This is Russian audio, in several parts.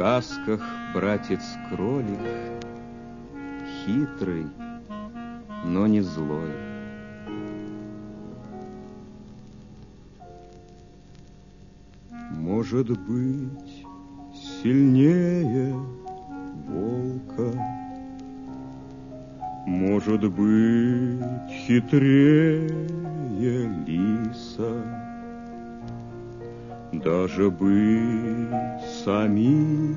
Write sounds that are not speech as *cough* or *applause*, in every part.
сказках братец-кролик хитрый, но не злой. Может быть, сильнее волка, Может быть, хитрее лиса, даже быть самим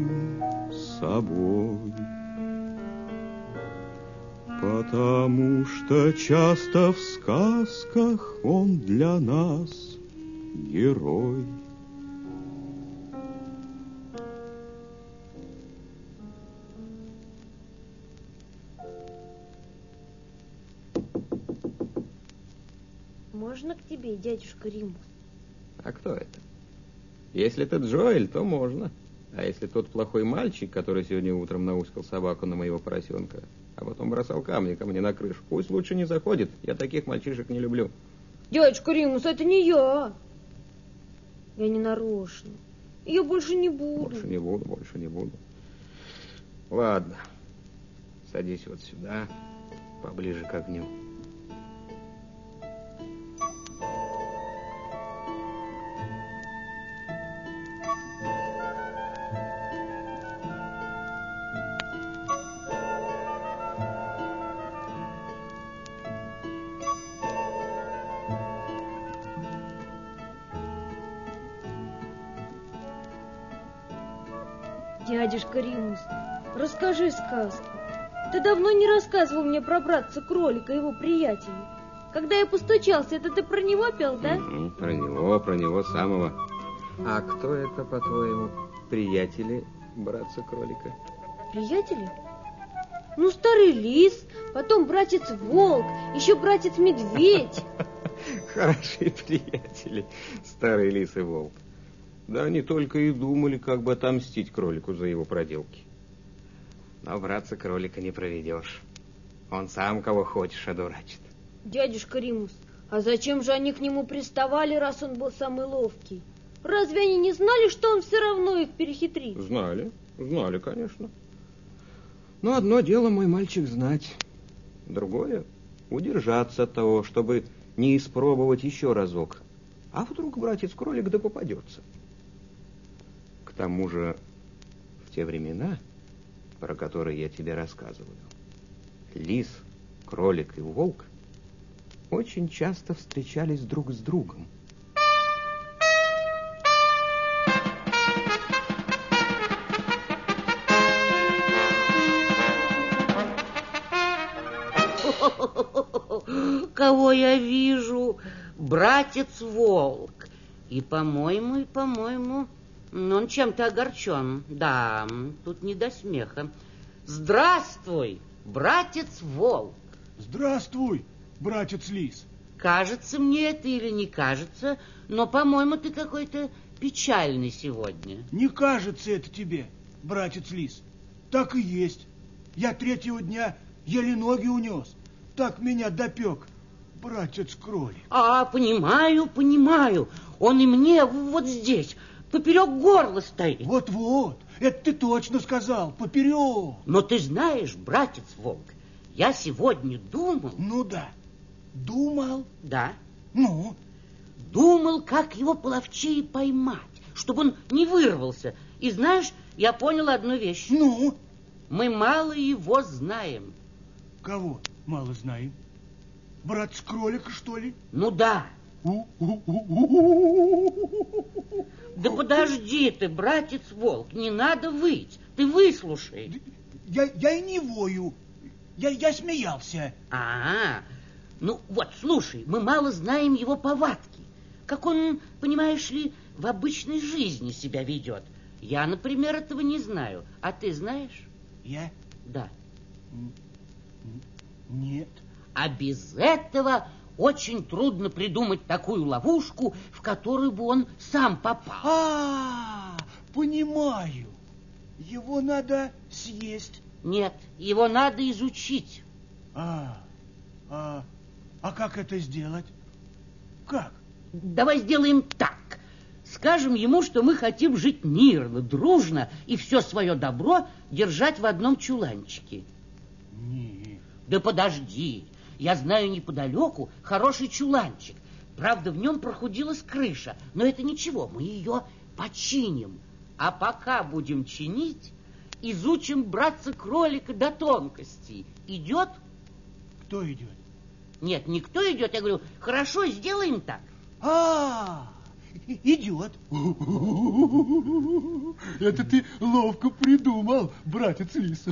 собой. Потому что часто в сказках он для нас герой. Можно к тебе, дядюшка Римус? А кто это? Если это Джоэль, то можно. А если тот плохой мальчик, который сегодня утром науськал собаку на моего поросенка, а потом бросал камни ко мне на крышу, пусть лучше не заходит. Я таких мальчишек не люблю. Дядюшка Римус, это не я. Я не нарочно. Я больше не буду. Больше не буду, больше не буду. Ладно. Садись вот сюда, поближе к огню. Дядюшка Римус, расскажи сказку. Ты давно не рассказывал мне про братца-кролика и его приятелей. Когда я постучался, это ты про него пел, да? Угу, про него, про него самого. А кто это, по-твоему, приятели братца-кролика? Приятели? Ну, старый лис, потом братец-волк, еще братец-медведь. *laughs* Хорошие приятели, старый лис и волк. Да они только и думали, как бы отомстить кролику за его проделки. Но братца кролика не проведешь. Он сам кого хочешь одурачит. Дядюшка Римус, а зачем же они к нему приставали, раз он был самый ловкий? Разве они не знали, что он все равно их перехитрит? Знали, знали, конечно. Но одно дело, мой мальчик, знать. Другое — удержаться от того, чтобы не испробовать еще разок. А вдруг братец-кролик да попадется? К тому же, в те времена, про которые я тебе рассказываю, лис, кролик и волк очень часто встречались друг с другом. *laughs* Кого я вижу? Братец Волк. И, по-моему, и, по-моему, он чем-то огорчен. Да, тут не до смеха. Здравствуй, братец Волк. Здравствуй, братец Лис. Кажется мне это или не кажется, но, по-моему, ты какой-то печальный сегодня. Не кажется это тебе, братец Лис. Так и есть. Я третьего дня еле ноги унес. Так меня допек братец кролик. А, понимаю, понимаю. Он и мне вот здесь, поперек горла стоит. Вот-вот, это ты точно сказал, поперек. Но ты знаешь, братец Волк, я сегодня думал... Ну да, думал. Да. Ну? Думал, как его половчее поймать, чтобы он не вырвался. И знаешь, я понял одну вещь. Ну? Мы мало его знаем. Кого мало знаем? Брат с кролика, что ли? Ну да. Да подожди ты, братец Волк, не надо выть. Ты выслушай. Я, я и не вою. Я, я смеялся. -а, а, ну вот, слушай, мы мало знаем его повадки. Как он, понимаешь ли, в обычной жизни себя ведет. Я, например, этого не знаю. А ты знаешь? Я? Да. Нет. А без этого очень трудно придумать такую ловушку, в которую бы он сам попал. А, понимаю. Его надо съесть. Нет, его надо изучить. А, а, а как это сделать? Как? Давай сделаем так. Скажем ему, что мы хотим жить мирно, дружно и все свое добро держать в одном чуланчике. Не. Да подожди, я знаю неподалеку хороший чуланчик. Правда, в нем прохудилась крыша, но это ничего, мы ее починим. А пока будем чинить, изучим братца-кролика до тонкостей. Идет? Кто идет? Нет, никто идет. Я говорю, хорошо, сделаем так. А, и- идет. Это ты ловко придумал, братец Лис.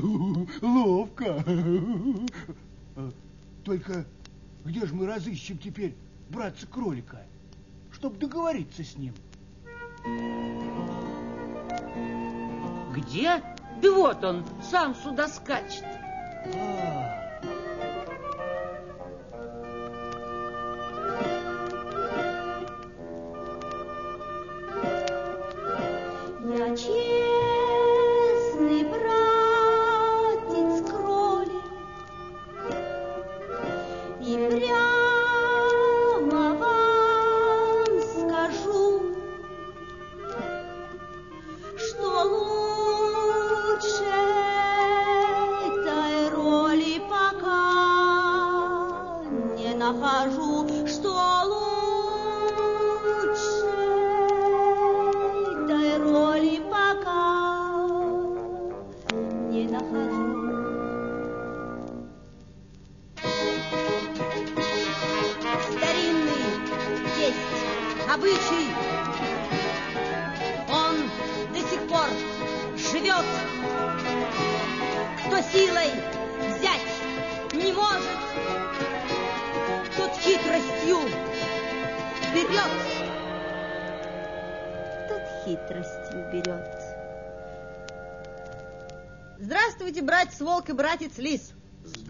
Ловко. Только где же мы разыщем теперь братца-кролика, чтобы договориться с ним? Где? Да вот он, сам сюда скачет. А,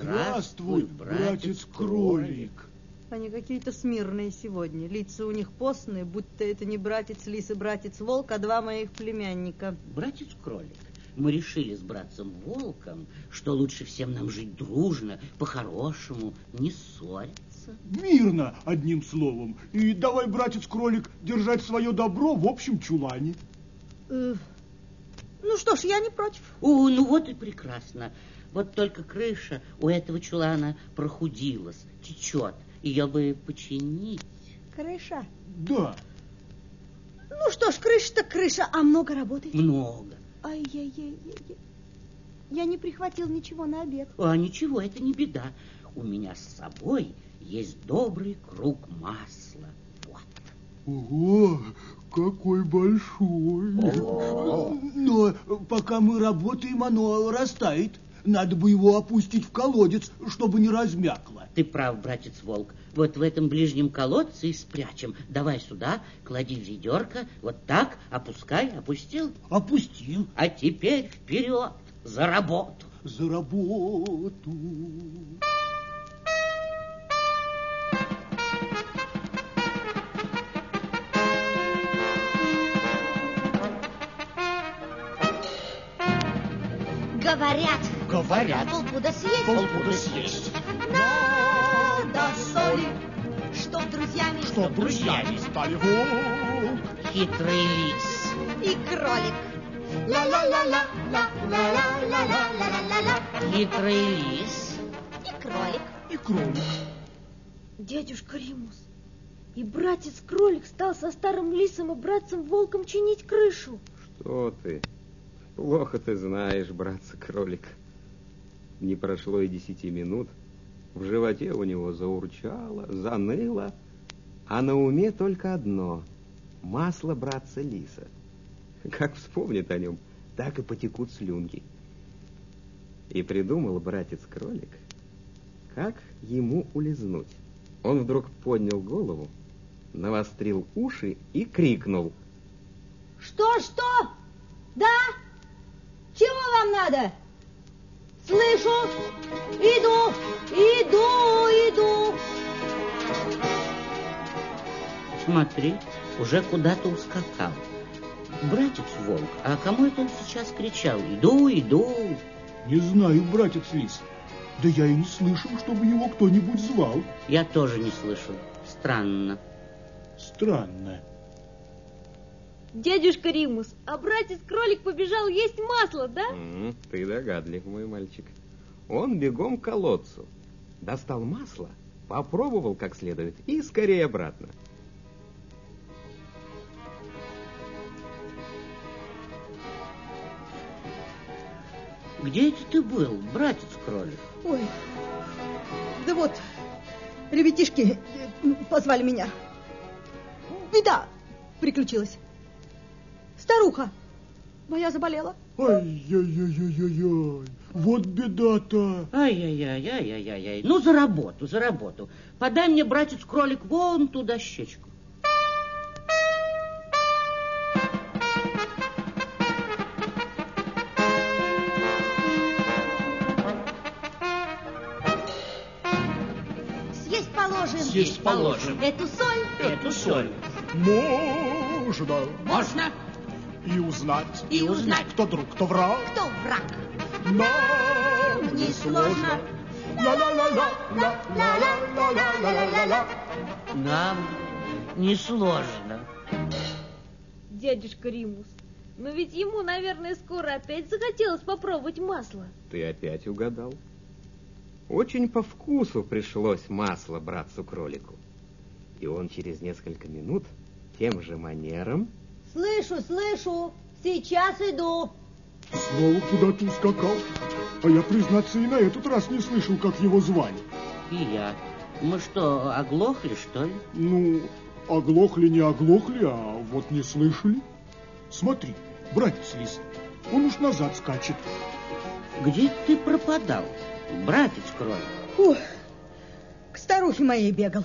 Здравствуй, братец-кролик. Они какие-то смирные сегодня. Лица у них постные, будто это не братец Лис и братец Волк, а два моих племянника. Братец-кролик, мы решили с братцем Волком, что лучше всем нам жить дружно, по-хорошему, не ссориться. Мирно, одним словом. И давай, братец-кролик, держать свое добро в общем чулане. Э, ну что ж, я не против. О, ну вот и прекрасно. Вот только крыша у этого чулана прохудилась, течет. Ее бы починить. Крыша. Да, Ну что ж, крыша-то крыша, а много работы. Много. Ай-яй-яй-яй. Я не прихватил ничего на обед. А ничего, это не беда. У меня с собой есть добрый круг масла. Вот. Ого, какой большой. но пока мы работаем, оно растает. Надо бы его опустить в колодец, чтобы не размякло. Ты прав, братец Волк. Вот в этом ближнем колодце и спрячем. Давай сюда, клади в ведерко, вот так, опускай, опустил. Опустил А теперь вперед, за работу. за работу. Говорят, Говорят, полпуда съесть, полпуда съесть. надо соли, чтоб друзьями Что друзьями стали волк. Хитрый лис. и кролик. Ла-ла-ла-ла, ла-ла-ла-ла-ла-ла-ла-ла. Хитрый лис. И кролик. И кролик. Дядюшка Римус, и братец-кролик стал со старым лисом и братцем-волком чинить крышу. Что ты? Плохо ты знаешь, братца-кролик. Не прошло и десяти минут. В животе у него заурчало, заныло, а на уме только одно — масло братца-лиса. Как вспомнит о нем, так и потекут слюнки. И придумал братец-кролик, как ему улизнуть. Он вдруг поднял голову, навострил уши и крикнул. Что, что? Да? Чего вам надо? Слышу. Иду, иду, иду. Смотри, уже куда-то ускакал. Братец Волк, а кому это он сейчас кричал? Иду, иду. Не знаю, братец Лис. Да я и не слышал, чтобы его кто-нибудь звал. Я тоже не слышал. Странно. Странно. Дядюшка Римус, а братец-кролик побежал есть масло, да? Ты догадлив, мой мальчик. Он бегом к колодцу. Достал масло, попробовал как следует и скорее обратно. Где это ты был, братец кролик? Ой, да вот, ребятишки э, позвали меня. Беда приключилась. Старуха моя заболела. Ай-яй-яй-яй-яй. Вот беда-то. Ай-яй-яй-яй-яй-яй. Ну, за работу, за работу. Подай мне, братец кролик, вон ту дощечку. Съесть положим. Съесть положим. Эту соль. Эту соль. Можно. Можно? И узнать, и узнать, кто друг, кто враг, кто враг. Нам не сложно. Нам не сложно. Дядюшка Римус, но ведь ему, наверное, скоро опять захотелось попробовать масло. Ты опять угадал. Очень по вкусу пришлось масло братцу-кролику. И он через несколько минут тем же манером Слышу, слышу. Сейчас иду. Снова куда-то ускакал. А я, признаться, и на этот раз не слышал, как его звали. И я. Мы что, оглохли, что ли? Ну, оглохли, не оглохли, а вот не слышали. Смотри, братец Лис, он уж назад скачет. Где ты пропадал, братец кролик? Ух, к старухе моей бегал.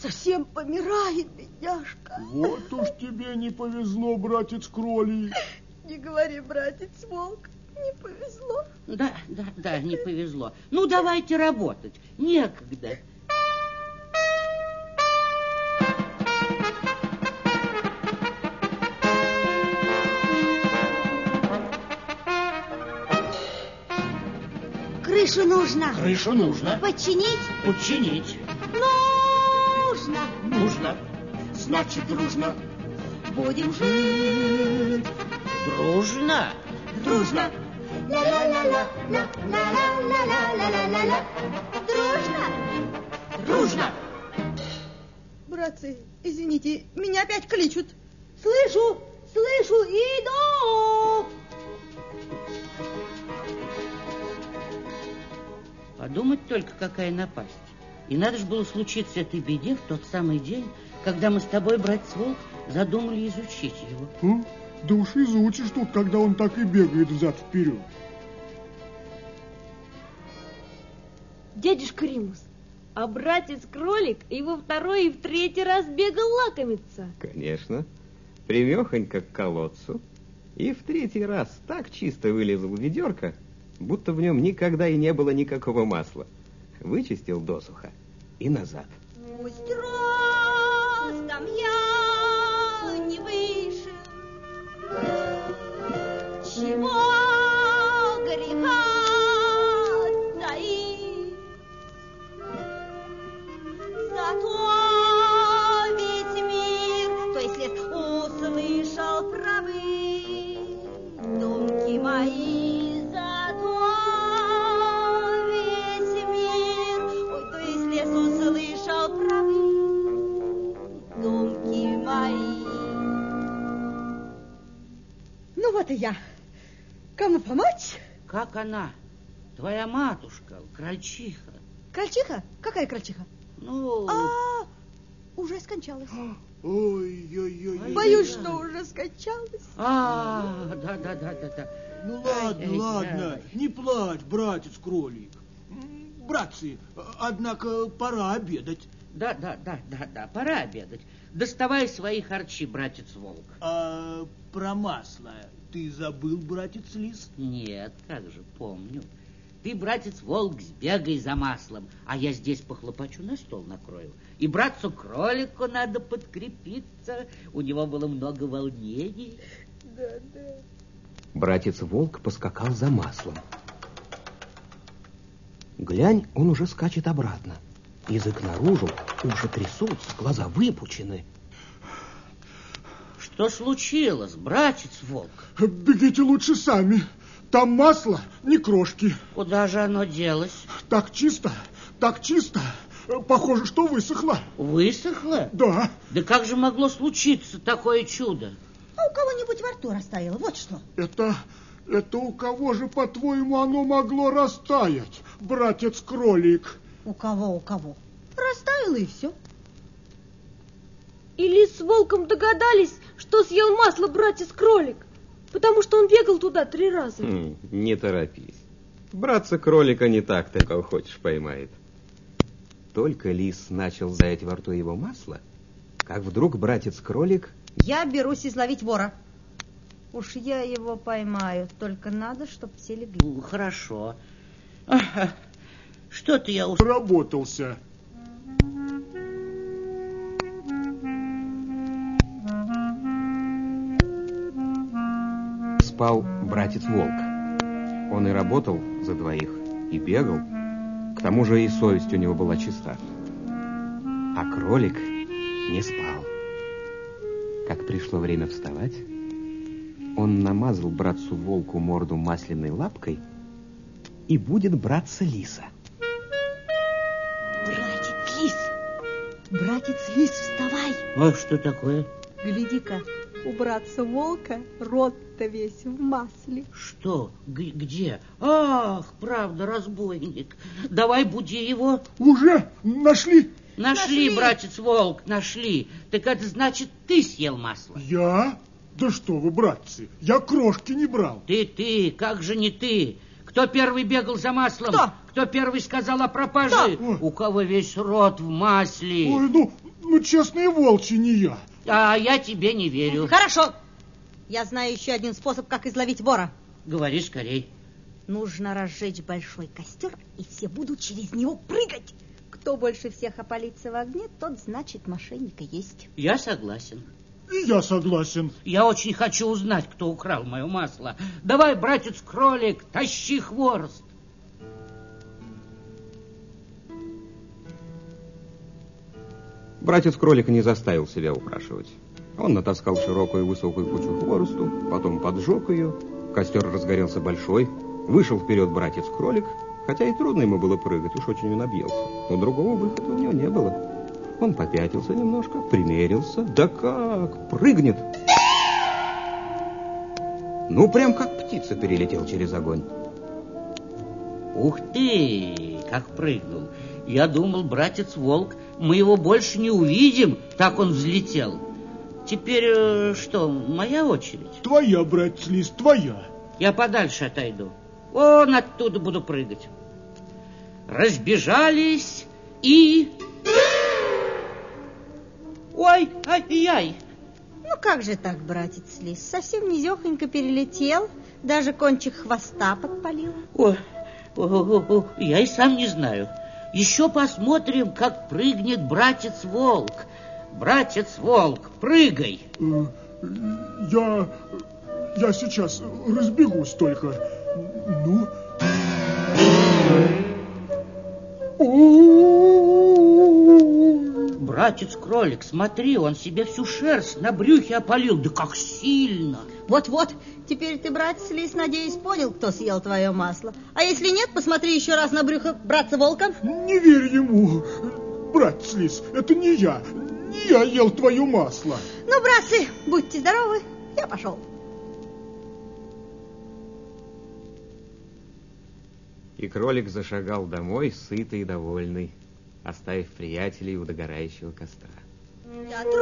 Совсем помирает, бедняжка. Вот уж тебе не повезло, братец кролик. Не говори, братец волк, не повезло. Да, да, да, не повезло. Ну, давайте работать. Некогда. Крышу нужно. Крышу нужно. Починить Подчинить. нужно нужно, значит дружно. Будем жить. Дружно? Дружно. Дружно. Дружно. Братцы, извините, меня опять кличут. Слышу, слышу, иду! Подумать только, какая напасть. И надо же было случиться этой беде в тот самый день, когда мы с тобой, братец Волк, задумали изучить его. А? Да уж изучишь тут, когда он так и бегает взад-вперед. Дядюшка Римус, а братец-кролик и во второй, и в третий раз бегал лакомиться. Конечно, примехонько к колодцу. И в третий раз так чисто вылезал ведерко, будто в нем никогда и не было никакого масла. Вычистил досуха и назад. Пусть ростом Как она? Твоя матушка, крольчиха. Крольчиха? Какая крольчиха? Ну, А, уже скончалась. Ой-ой-ой. Боюсь, что уже скончалась. а, да, да, да, да, да. Ну ладно, Ай-яй-яй. ладно, не плачь, братец кролик. М, Братцы, однако пора обедать. Да, да, да, да, да, пора обедать. Доставай свои харчи, братец Волк. А про масло ты забыл, братец Лис? Нет, как же, помню. Ты, братец Волк, сбегай за маслом, а я здесь похлопочу, на стол накрою. И братцу кролику надо подкрепиться, у него было много волнений. Братец Волк поскакал за маслом. Глянь, он уже скачет обратно. Язык наружу, уши трясутся, глаза выпучены. Что случилось, братец Волк? Бегите лучше сами. Там масло, не крошки. Куда же оно делось? Так чисто, так чисто. Похоже, что высохло. Высохло? Да. Да как же могло случиться такое чудо? А у кого-нибудь во рту растаяло, вот что. Это... Это у кого же, по-твоему, оно могло растаять, братец-кролик? У кого, у кого? Растаяло и все. И лис с волком догадались, что съел масло братец-кролик, потому что он бегал туда три раза. Хм, не торопись. Братца-кролика не так ты, как хочешь, поймает. Только лис начал заять во рту его масло, как вдруг братец-кролик... Я берусь изловить вора. Уж я его поймаю, только надо, чтоб все легли. Ну, Хорошо. Что-то я уж... Работался. спал братец-волк. Он и работал за двоих, и бегал. К тому же и совесть у него была чиста. А кролик не спал. Как пришло время вставать, он намазал братцу-волку морду масляной лапкой и будет браться лиса. Братец Лис, вставай. А что такое? Гляди-ка, у братца волка рот-то весь в масле. Что? Г- где? Ах, правда, разбойник. Давай буди его. Уже нашли? Нашли, Нашли. братец Волк, нашли. Так это значит, ты съел масло. Я? Да что вы, братцы, я крошки не брал. Ты, ты, как же не ты? Кто первый бегал за маслом? Кто? Кто первый сказал о пропаже? Кто? У кого весь рот в масле? Ой, ну, ну, честные волчи, не я. А я тебе не верю. Хорошо. Я знаю еще один способ, как изловить вора. Говори скорей. Нужно разжечь большой костер, и все будут через него прыгать. Кто больше всех опалится в огне, тот значит мошенника есть. Я согласен. И я согласен. Я очень хочу узнать, кто украл мое масло. Давай, братец-кролик, тащи хворост. Братец-кролик не заставил себя упрашивать. Он натаскал широкую высокую кучу хворосту, потом поджег ее, костер разгорелся большой, вышел вперед братец-кролик, хотя и трудно ему было прыгать, уж очень он объелся, но другого выхода у него не было. Он попятился немножко, примерился, да как, прыгнет. Ну, прям как птица перелетел через огонь. Ух ты, как прыгнул. Я думал, братец-волк, мы его больше не увидим, так он взлетел. Теперь э, что, моя очередь? Твоя, братец Лис, твоя. Я подальше отойду. Вон оттуда буду прыгать. Разбежались и... Ой, ай-яй! Ну как же так, братец Лис? Совсем низехонько перелетел, даже кончик хвоста подпалил. Ой, о, о, о, я и сам не знаю. Еще посмотрим, как прыгнет братец-волк. Братец-волк, прыгай! Э, Я... Я сейчас разбегусь только. Ну... Ой. Братец-кролик, смотри, он себе всю шерсть на брюхе опалил. Да как сильно! Вот-вот, теперь ты, братец Лис, надеюсь, понял, кто съел твое масло. А если нет, посмотри еще раз на брюхо братца-волка. Не верь ему, братец Лис, это не я. Не я ел твое масло. Ну, братцы, будьте здоровы, я пошел. И кролик зашагал домой, сытый и довольный, оставив приятелей у догорающего костра. Я трусоват,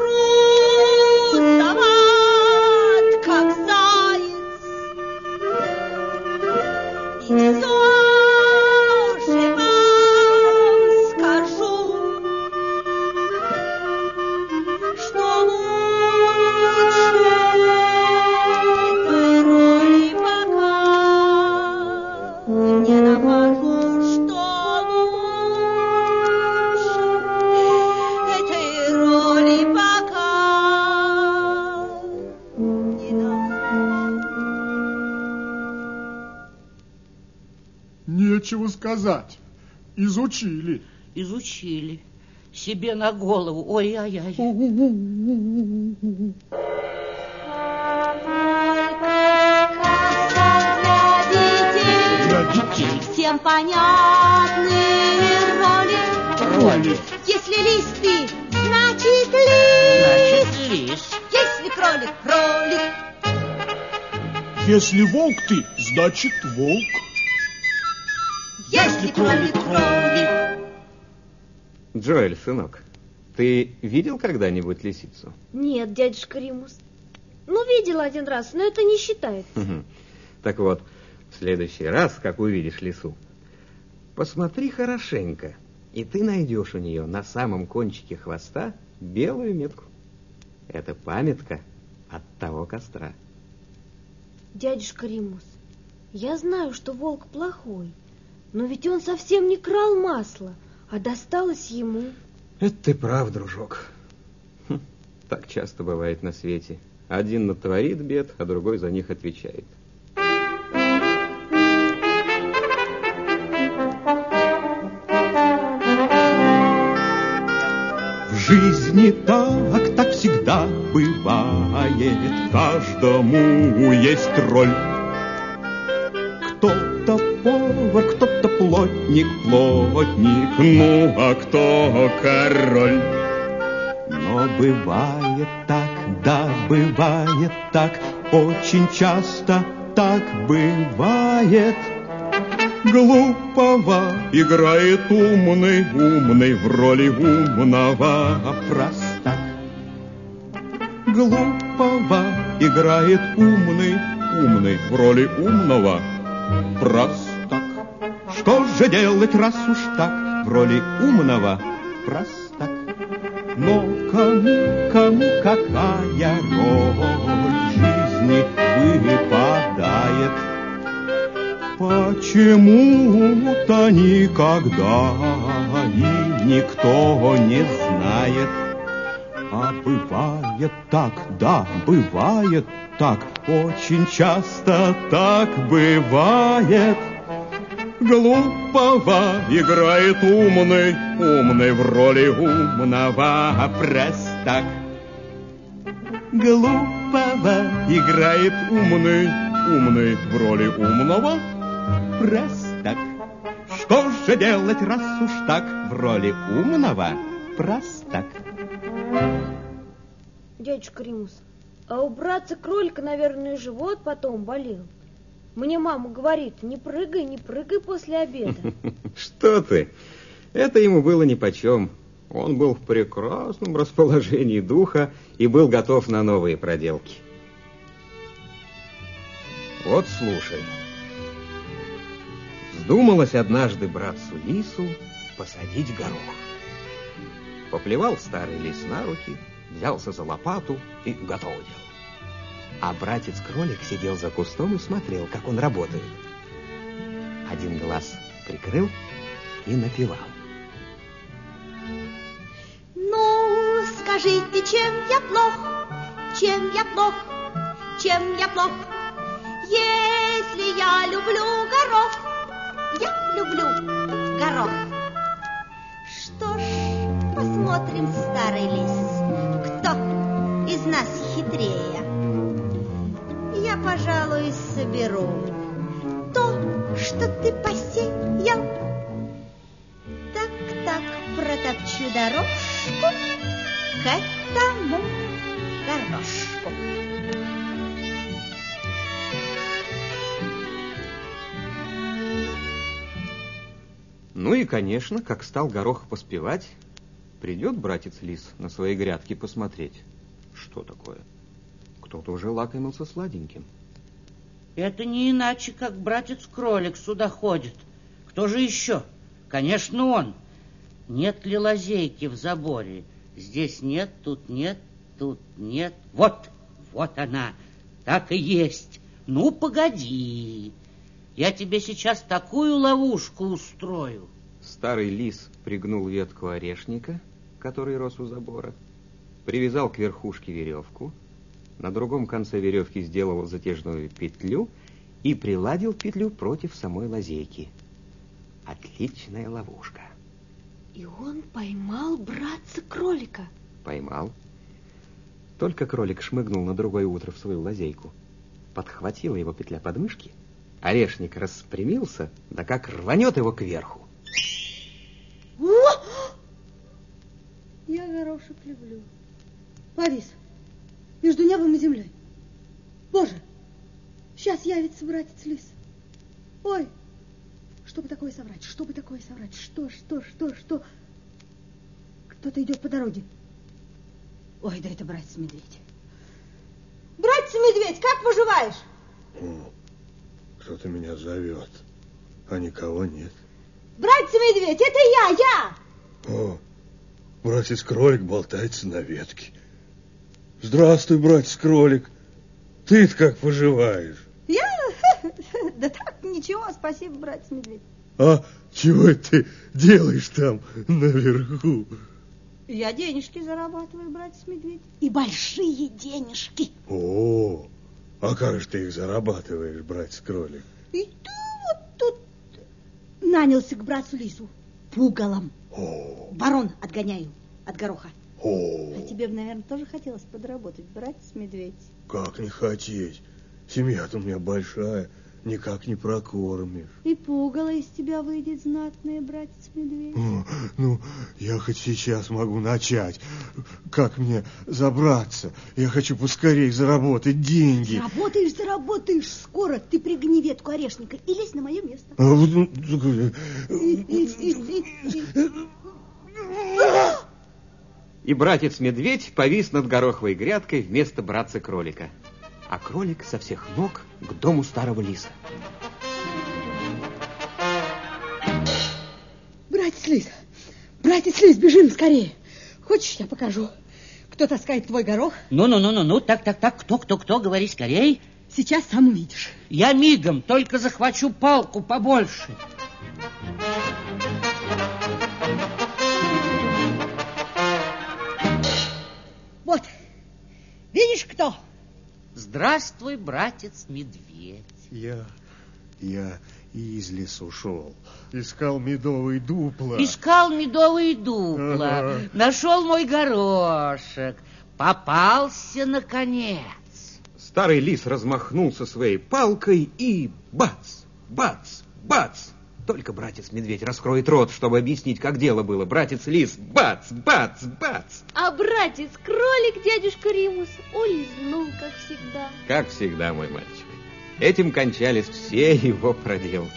как заяц. сказать. Изучили. Изучили. Себе на голову. Ой-ай-ай. Всем понятные роли. Роли. Если листы, значит лист. Значит лист. Если кролик, кролик. Если волк ты, значит волк. Если кролик, кролик. Джоэль, сынок, ты видел когда-нибудь лисицу? Нет, дядюшка Римус. Ну, видела один раз, но это не считается. Так вот, в следующий раз, как увидишь лису, посмотри хорошенько, и ты найдешь у нее на самом кончике хвоста белую метку. Это памятка от того костра. Дядюшка Римус, я знаю, что волк плохой, но ведь он совсем не крал масло, а досталось ему. Это ты прав, дружок. Хм, так часто бывает на свете. Один натворит бед, а другой за них отвечает. В жизни так, так всегда бывает, каждому есть роль. Плотник, плотник, ну а кто король? Но бывает так, да, бывает так, очень часто так бывает. Глупого играет умный, умный в роли умного простак. Глупого играет умный, умный в роли умного простак. Что же делать, раз уж так, в роли умного простак? Но кому, кому какая роль жизни выпадает? Почему-то никогда и никто не знает. А бывает так, да, бывает так, очень часто так бывает. Глупого играет умный, умный в роли умного простак. Глупого играет умный, умный в роли умного простак. Что же делать, раз уж так, в роли умного простак? Дядюшка Римус, а у братца кролика, наверное, живот потом болел. Мне мама говорит, не прыгай, не прыгай после обеда. *laughs* Что ты? Это ему было нипочем. Он был в прекрасном расположении духа и был готов на новые проделки. Вот слушай. Вздумалось однажды братцу лису посадить горох. Поплевал старый лис на руки, взялся за лопату и готово дело. А братец-кролик сидел за кустом и смотрел, как он работает. Один глаз прикрыл и напевал. Ну, скажите, чем я плох, чем я плох, чем я плох? Если я люблю горох, я люблю горох. Что ж, посмотрим, старый лис, кто из нас хитрее. Пожалуй, соберу то, что ты посеял. Так-так, протопчу дорожку к этому горошку. Ну и, конечно, как стал горох поспевать, придет братец лис на свои грядки посмотреть. Что такое? Кто-то уже лакомился сладеньким. Это не иначе, как братец-кролик сюда ходит. Кто же еще? Конечно, он. Нет ли лазейки в заборе? Здесь нет, тут нет, тут нет. Вот, вот она, так и есть. Ну, погоди. Я тебе сейчас такую ловушку устрою. Старый лис пригнул ветку орешника, который рос у забора, привязал к верхушке веревку, на другом конце веревки сделал затяжную петлю и приладил петлю против самой лазейки. Отличная ловушка. И он поймал братца кролика. Поймал. Только кролик шмыгнул на другое утро в свою лазейку. Подхватила его петля подмышки, Орешник распрямился, да как рванет его кверху. Я горошек люблю. Повис между небом и землей. Боже, сейчас явится братец Лис. Ой, что бы такое соврать, что бы такое соврать, что, что, что, что. Кто-то идет по дороге. Ой, да это братец-медведь. Братец-медведь, как поживаешь? Кто-то меня зовет, а никого нет. Братец-медведь, это я, я! О, братец-кролик болтается на ветке. Здравствуй, братец-кролик. Ты-то как поживаешь? Я? *laughs* Да так, ничего, спасибо, братец-медведь. А чего ты делаешь там наверху? Я денежки зарабатываю, братец-медведь. И большие денежки. О, а как же ты их зарабатываешь, братец-кролик? И ты вот тут нанялся к братцу Лису пугалом. О, Ворон отгоняю от гороха. О, А тебе, наверное, тоже хотелось подработать, братец-медведь? как не хотеть. Семья-то у меня большая, никак не прокормишь. И пугало из тебя выйдет знатное, братец-медведь. О, Ну, я хоть сейчас могу начать. Как мне забраться? Я хочу поскорее заработать деньги. Заработаешь, заработаешь скоро. Ты пригни ветку орешника и лезь на мое место. А вот, ну, такое, И- братец-медведь повис над гороховой грядкой вместо братца-кролика. А кролик со всех ног к дому старого лиса. Братец Лис, братец Лис, бежим скорее. Хочешь, я покажу, кто таскает твой горох? Ну-ну-ну-ну-ну, так-так-так, кто-кто-кто, говори скорей. Сейчас сам увидишь. Я мигом, только захвачу палку побольше. Вот, видишь, кто? Здравствуй, братец-медведь. Я, я из лесу шел, искал медовый дупла. Искал медовые дупла, Ага. нашел мой горошек, попался наконец. Старый лис размахнулся своей палкой и бац, бац, бац. Только братец-медведь раскроет рот, чтобы объяснить, как дело было. Братец-лис, бац, бац, бац. А братец-кролик, дядюшка Римус, улизнул, как всегда. Как всегда, мой мальчик. Этим кончались все его проделки.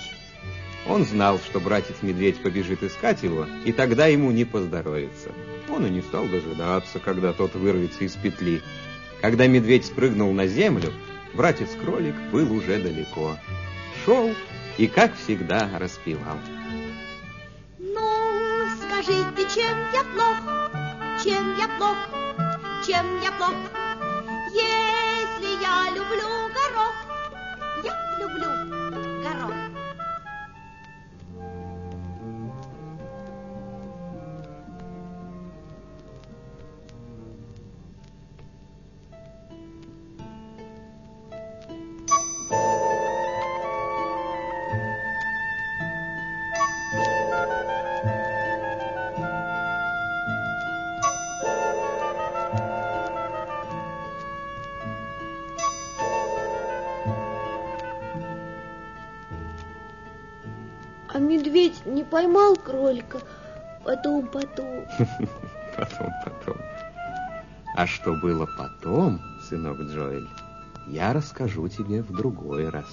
Он знал, что братец-медведь побежит искать его, и тогда ему не поздоровится. Он и не стал дожидаться, когда тот вырвется из петли. Когда медведь спрыгнул на землю, братец-кролик был уже далеко. Шел и, как всегда, распевал. Ну, скажите, чем я плох, чем я плох, чем я плох? Если я люблю горох, я люблю поймал кролика. Потом, потом. *laughs* Потом, потом. А что было потом, сынок Джоэль, я расскажу тебе в другой раз.